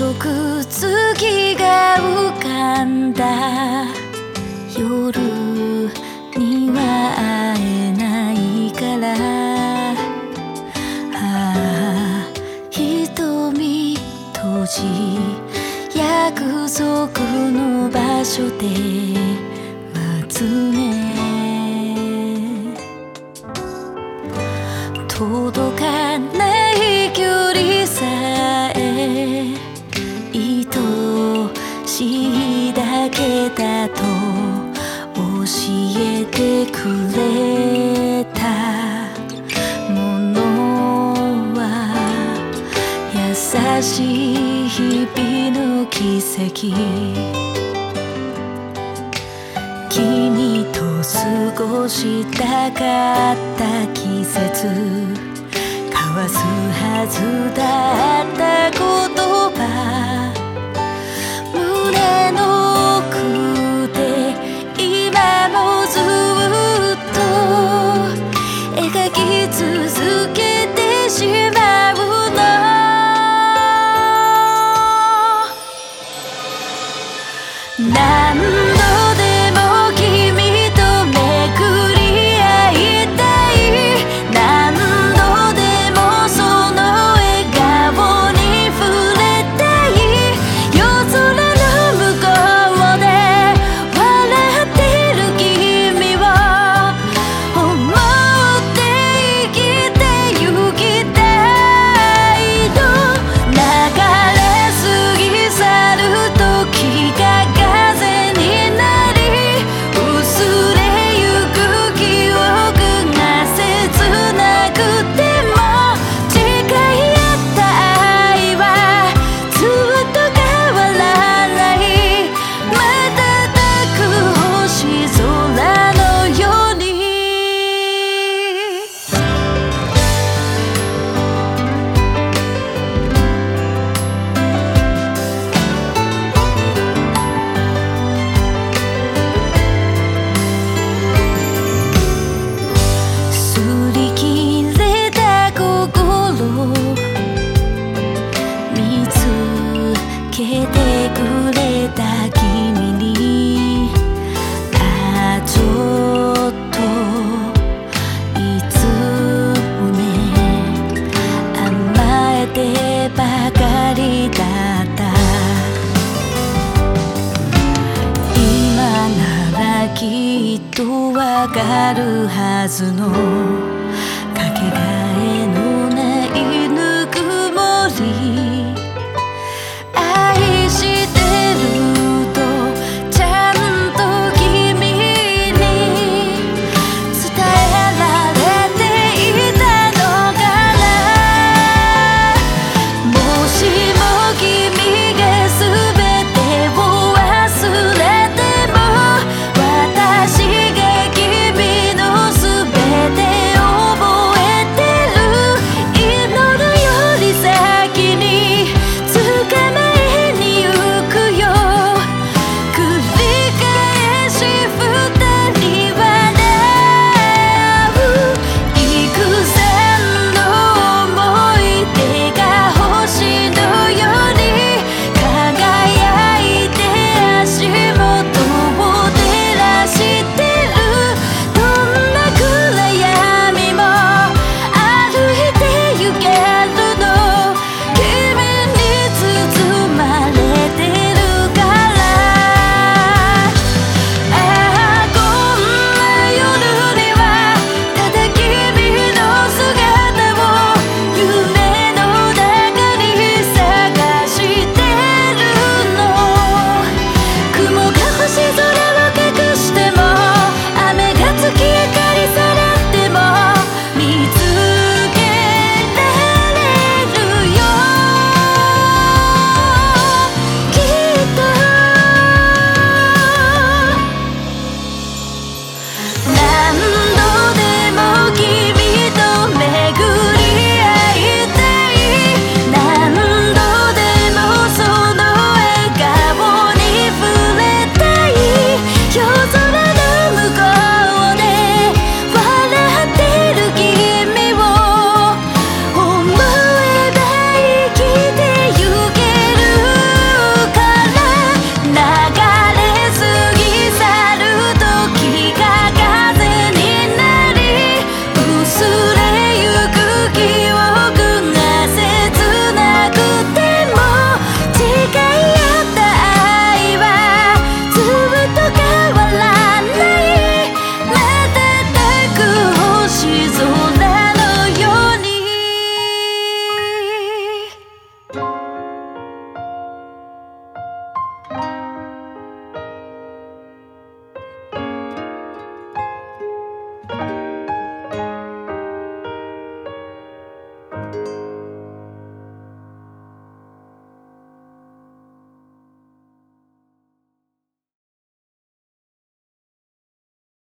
細く月が浮かんだ。夜には会えないから。ああ瞳閉じ約束の場所で待つね。届かない距離くれたものは優しい日々の奇跡。君と過ごしたかった季節交わすはずだった言葉。胸のかるはずのかけがえの